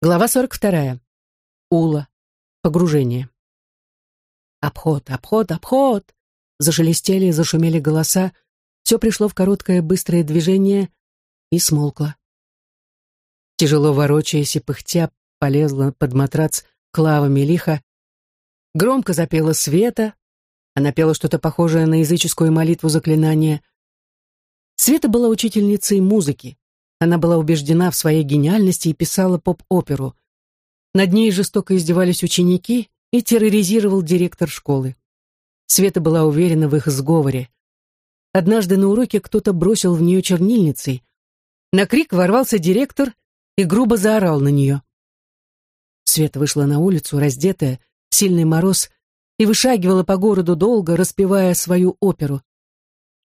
Глава 42. Ула. Погружение. Обход, обход, обход. Зашелестели, зашумели голоса. Все пришло в короткое быстрое движение и смолкло. Тяжело ворочаясь и пыхтя, полезла под матрац Клава Мелиха. Громко запела Света. Она пела что-то похожее на языческую молитву заклинания. Света была учительницей музыки. Она была убеждена в своей гениальности и писала поп-оперу. Над ней жестоко издевались ученики и терроризировал директор школы. Света была уверена в их сговоре. Однажды на уроке кто-то бросил в нее чернильницей. На крик ворвался директор и грубо заорал на нее. Света вышла на улицу, раздетая, сильный мороз, и вышагивала по городу долго, распевая свою оперу.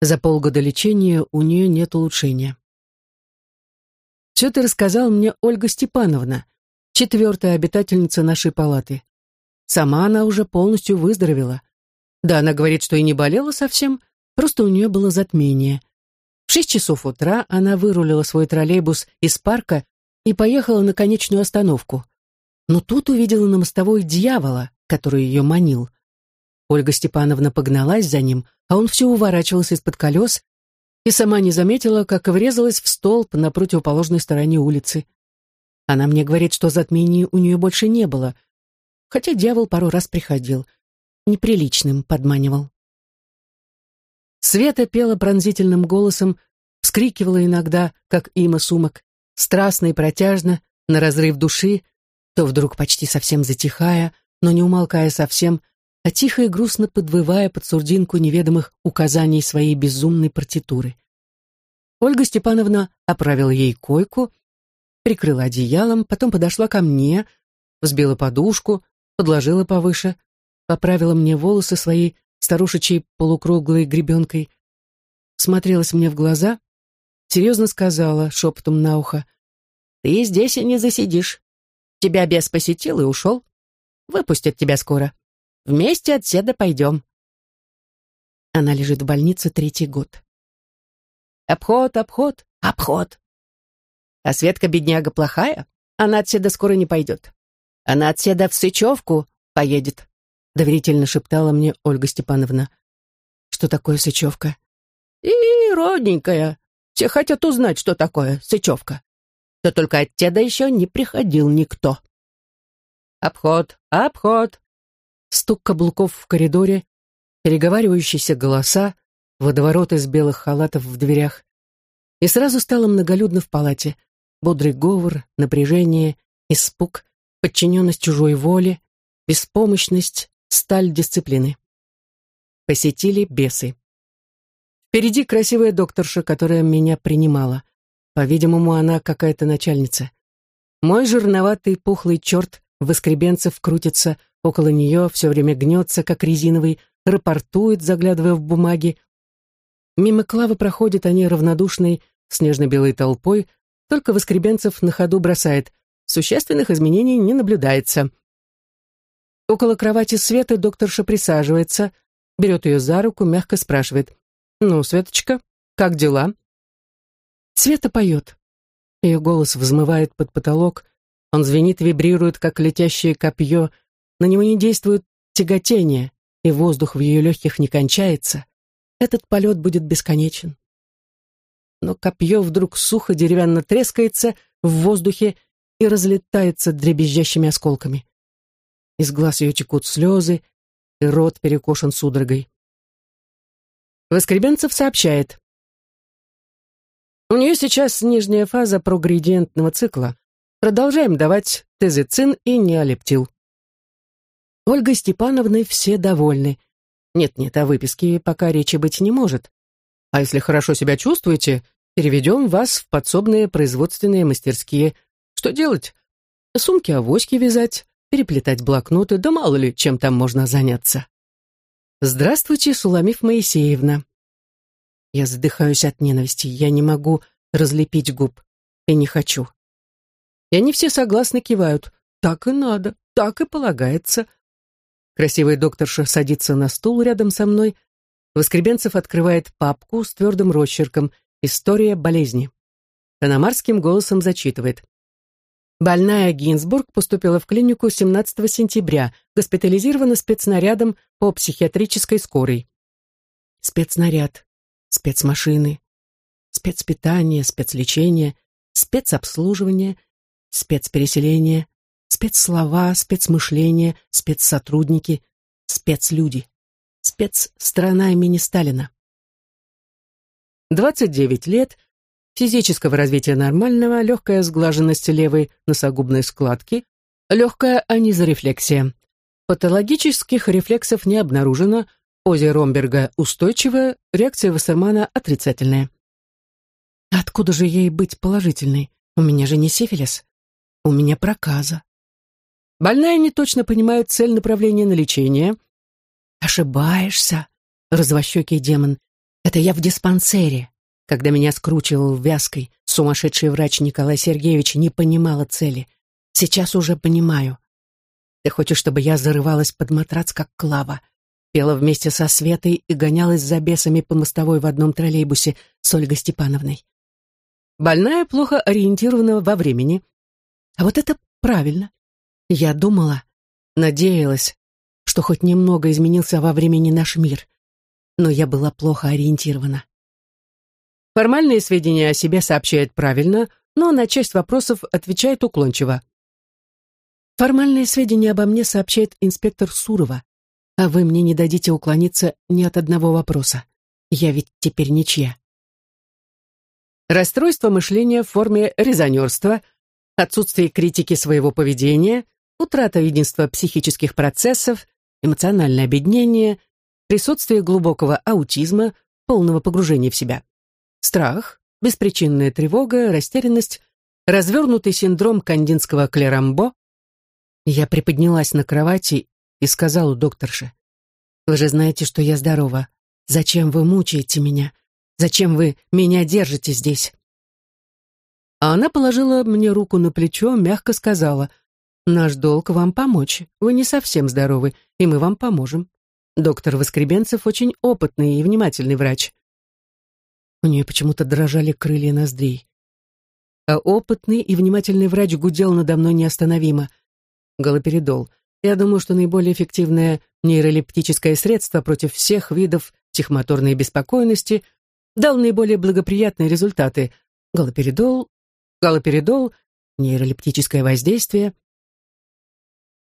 За полгода лечения у нее нет улучшения. Все это рассказала мне Ольга Степановна, четвертая обитательница нашей палаты. Сама она уже полностью выздоровела. Да, она говорит, что и не болела совсем, просто у нее было затмение. В шесть часов утра она вырулила свой троллейбус из парка и поехала на конечную остановку. Но тут увидела на мостовой дьявола, который ее манил. Ольга Степановна погналась за ним, а он все уворачивался из-под колес, и сама не заметила, как врезалась в столб на противоположной стороне улицы. Она мне говорит, что затмений у нее больше не было, хотя дьявол пару раз приходил, неприличным подманивал. Света пела пронзительным голосом, вскрикивала иногда, как има сумок, страстно и протяжно, на разрыв души, то вдруг почти совсем затихая, но не умолкая совсем, а тихо и грустно подвывая под сурдинку неведомых указаний своей безумной партитуры. Ольга Степановна оправила ей койку, прикрыла одеялом, потом подошла ко мне, взбила подушку, подложила повыше, поправила мне волосы своей старушечьей полукруглой гребенкой, смотрелась мне в глаза, серьезно сказала шепотом на ухо, «Ты здесь и не засидишь. Тебя бес посетил и ушел. Выпустят тебя скоро. Вместе от седа пойдем. Она лежит в больнице третий год. Обход, обход, обход. А Светка-бедняга плохая, она от седа скоро не пойдет. Она от седа в Сычевку поедет, доверительно шептала мне Ольга Степановна. Что такое Сычевка? И, родненькая, все хотят узнать, что такое Сычевка. Да только от теда еще не приходил никто. Обход, обход, стук каблуков в коридоре, переговаривающиеся голоса, водоворот из белых халатов в дверях. И сразу стало многолюдно в палате. Бодрый говор, напряжение, испуг, подчиненность чужой воле, беспомощность, сталь дисциплины. Посетили бесы. Впереди красивая докторша, которая меня принимала. По-видимому, она какая-то начальница. Мой жирноватый пухлый черт Воскребенцев крутится около нее, все время гнется, как резиновый, рапортует, заглядывая в бумаги. Мимо Клавы проходят они равнодушной, снежно-белой толпой, только Воскребенцев на ходу бросает. Существенных изменений не наблюдается. Около кровати Светы докторша присаживается, берет ее за руку, мягко спрашивает. «Ну, Светочка, как дела?» Света поет. Ее голос взмывает под потолок, он звенит, вибрирует, как летящее копье. На него не действует тяготение, и воздух в ее легких не кончается. Этот полет будет бесконечен. Но копье вдруг сухо деревянно трескается в воздухе и разлетается дребезжащими осколками. Из глаз ее текут слезы, и рот перекошен судорогой. Воскребенцев сообщает. У нее сейчас нижняя фаза прогредиентного цикла. Продолжаем давать тезицин и неолептил. Ольга Степановной все довольны. Нет-нет, о выписке пока речи быть не может. А если хорошо себя чувствуете, переведем вас в подсобные производственные мастерские. Что делать? Сумки-авоськи вязать, переплетать блокноты, да мало ли, чем там можно заняться. Здравствуйте, Суламиф Моисеевна. Я задыхаюсь от ненависти, я не могу разлепить губ. И не хочу и они все согласно кивают. Так и надо, так и полагается. Красивая докторша садится на стул рядом со мной. Воскребенцев открывает папку с твердым росчерком «История болезни». Панамарским голосом зачитывает. Больная Гинзбург поступила в клинику 17 сентября, госпитализирована спецнарядом по психиатрической скорой. Спецнаряд, спецмашины, спецпитание, спецлечение, спецобслуживание, спецпереселение, спецслова, спецмышление, спецсотрудники, спецлюди, спецстрана имени Сталина. 29 лет – физического развития нормального, легкая сглаженность левой носогубной складки, легкая анизорефлексия. Патологических рефлексов не обнаружено, позе Ромберга устойчивая, реакция Вассермана отрицательная. Откуда же ей быть положительной? У меня же не сифилис. У меня проказа. Больная не точно понимает цель направления на лечение. Ошибаешься, развощекий демон. Это я в диспансере. Когда меня скручивал вязкой, сумасшедший врач Николай Сергеевич не понимала цели. Сейчас уже понимаю. Ты хочешь, чтобы я зарывалась под матрац, как Клава, пела вместе со Светой и гонялась за бесами по мостовой в одном троллейбусе с Ольгой Степановной. Больная плохо ориентирована во времени. А вот это правильно. Я думала, надеялась, что хоть немного изменился во времени наш мир. Но я была плохо ориентирована. Формальные сведения о себе сообщает правильно, но на часть вопросов отвечает уклончиво. Формальные сведения обо мне сообщает инспектор Сурова, а вы мне не дадите уклониться ни от одного вопроса. Я ведь теперь ничья. Расстройство мышления в форме резонерства, отсутствие критики своего поведения, утрата единства психических процессов, эмоциональное обеднение, присутствие глубокого аутизма, полного погружения в себя страх, беспричинная тревога, растерянность, развернутый синдром кандинского клерамбо. Я приподнялась на кровати и сказала докторше, «Вы же знаете, что я здорова. Зачем вы мучаете меня? Зачем вы меня держите здесь?» А она положила мне руку на плечо, мягко сказала, «Наш долг вам помочь. Вы не совсем здоровы, и мы вам поможем. Доктор Воскребенцев очень опытный и внимательный врач. У нее почему-то дрожали крылья ноздрей. А опытный и внимательный врач гудел надо мной неостановимо. Галоперидол. Я думаю, что наиболее эффективное нейролептическое средство против всех видов психомоторной беспокойности дал наиболее благоприятные результаты. Галоперидол, галоперидол, нейролептическое воздействие.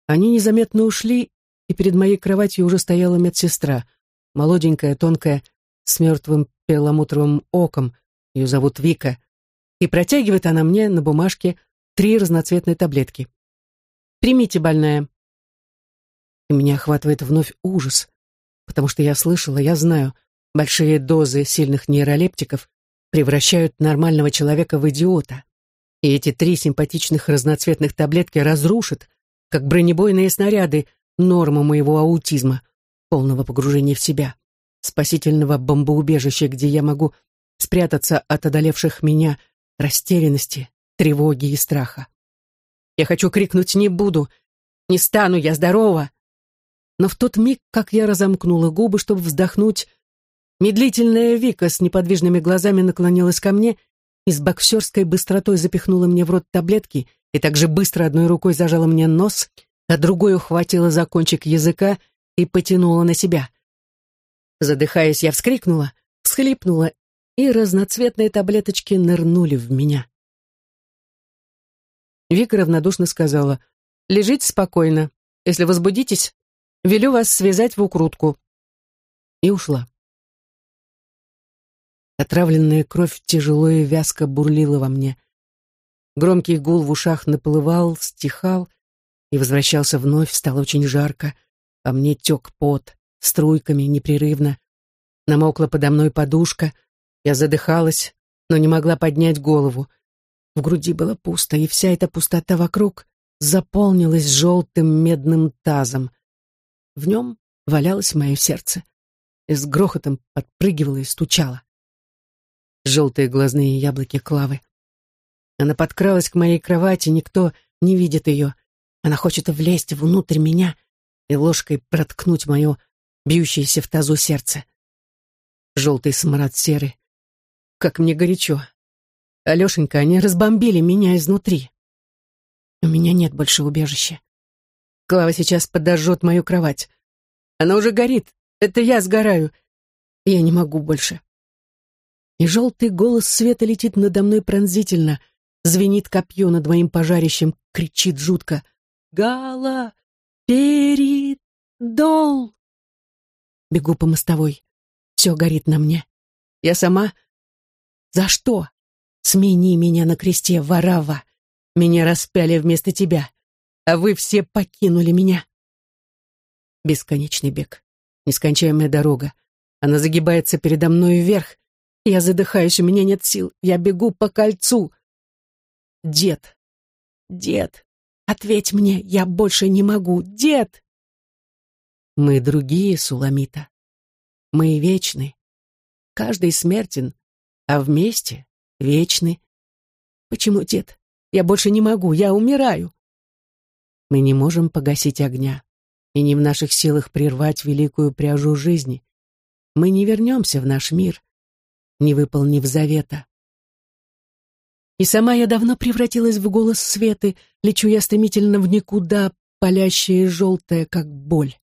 Они незаметно ушли, и перед моей кроватью уже стояла медсестра, молоденькая, тонкая, с мертвым перламутровым оком, ее зовут Вика, и протягивает она мне на бумажке три разноцветные таблетки. «Примите, больная». И меня охватывает вновь ужас, потому что я слышала, я знаю, большие дозы сильных нейролептиков превращают нормального человека в идиота. И эти три симпатичных разноцветных таблетки разрушат, как бронебойные снаряды, норму моего аутизма, полного погружения в себя спасительного бомбоубежища, где я могу спрятаться от одолевших меня растерянности, тревоги и страха. Я хочу крикнуть «не буду», «не стану, я здорова». Но в тот миг, как я разомкнула губы, чтобы вздохнуть, медлительная Вика с неподвижными глазами наклонилась ко мне и с боксерской быстротой запихнула мне в рот таблетки и также быстро одной рукой зажала мне нос, а другой ухватила за кончик языка и потянула на себя. Задыхаясь, я вскрикнула, всхлипнула, и разноцветные таблеточки нырнули в меня. Вика равнодушно сказала, «Лежите спокойно. Если возбудитесь, велю вас связать в укрутку». И ушла. Отравленная кровь тяжело и вязко бурлила во мне. Громкий гул в ушах наплывал, стихал и возвращался вновь, стало очень жарко, а мне тек пот струйками, непрерывно. Намокла подо мной подушка, я задыхалась, но не могла поднять голову. В груди было пусто, и вся эта пустота вокруг заполнилась желтым медным тазом. В нем валялось мое сердце и с грохотом подпрыгивало и стучало. Желтые глазные яблоки Клавы. Она подкралась к моей кровати, никто не видит ее. Она хочет влезть внутрь меня и ложкой проткнуть мое бьющееся в тазу сердце. Желтый смрад серый. Как мне горячо. Алешенька, они разбомбили меня изнутри. У меня нет больше убежища. Клава сейчас подожжет мою кровать. Она уже горит. Это я сгораю. Я не могу больше. И желтый голос света летит надо мной пронзительно. Звенит копье над моим пожарищем, кричит жутко. «Гала! Передол!» Бегу по мостовой. Все горит на мне. Я сама... За что? Смени меня на кресте, Варава. Меня распяли вместо тебя, а вы все покинули меня. Бесконечный бег, нескончаемая дорога. Она загибается передо мной вверх. Я задыхаюсь, у меня нет сил. Я бегу по кольцу. Дед, дед, ответь мне, я больше не могу. Дед! Мы другие, Суламита. Мы вечны. Каждый смертен, а вместе вечны. Почему, дед? Я больше не могу, я умираю. Мы не можем погасить огня, и не в наших силах прервать великую пряжу жизни. Мы не вернемся в наш мир, не выполнив завета. И сама я давно превратилась в голос светы, лечу я стремительно в никуда, палящая и желтая, как боль.